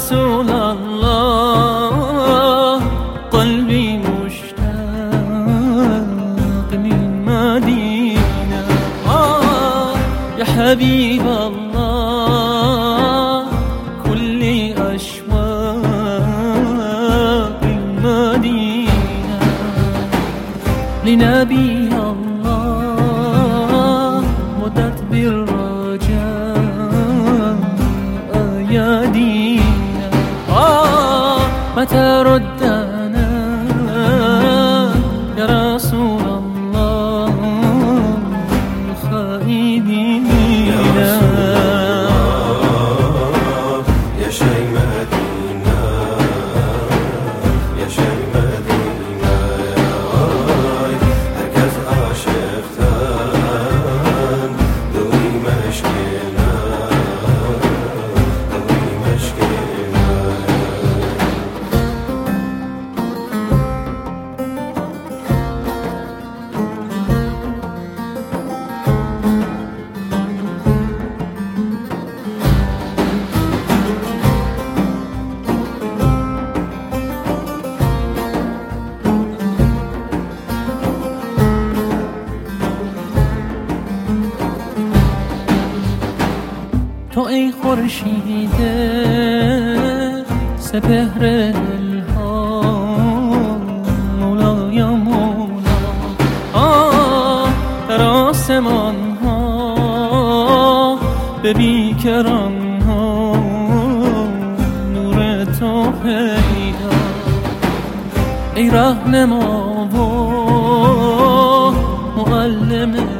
رسول الله. قلبي مشتاق للمدينة. آه يا حبيب الله. كل أشواق المدينة. لنبي متى ردنا تو ای خورشید سپهر دلها مولا. یا مولا در آسمان ها به بیکران ها نور تو پیدا. ای رهنما و معلم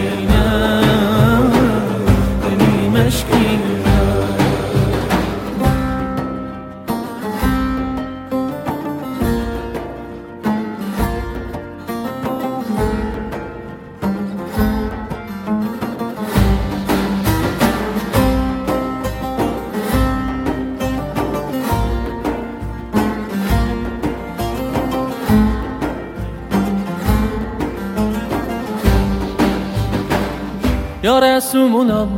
Resulallah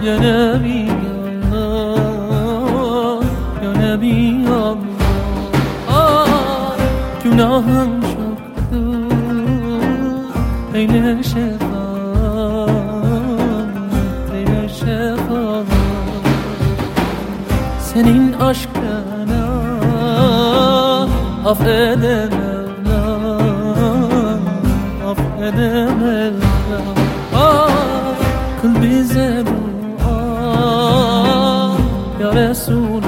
Ya Nebi Allah Ya Nebi Allah. Ah, günahım çoktur Eyle şefaat Eyle şefaat. Senin aşkına Affedemem Affedemem عزم آه يا رسول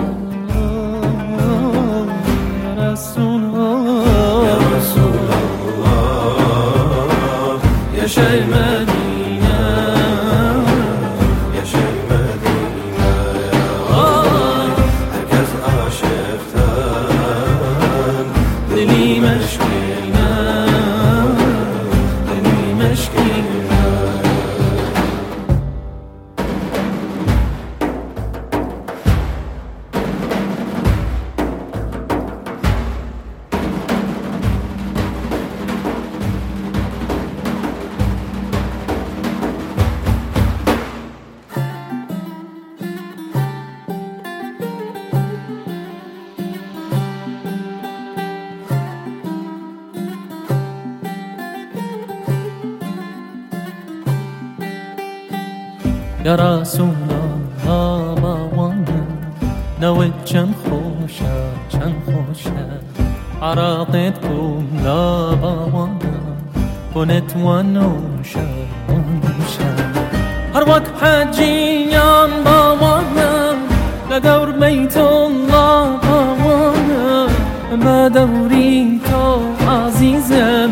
يا رسول الله باوانا نوت چند خوشة چند خوشة. عراقت کن لا باوانا کنت و نوشه نوشه هر وقت حجیان باوانا لدور بیت الله باوانا ما دوری تو عزیزم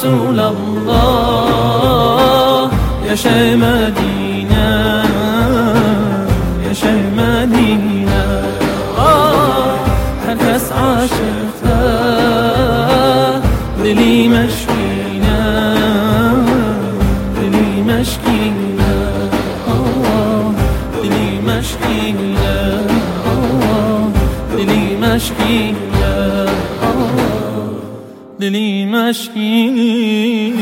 رسول الله. يا شي مدينة يا شي مدينة. آه هالكاس عاشقها دلي مشكينا دلي مشكينا دلي مشكينا دلي مشكينا دلی مشکینه